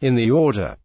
in the order.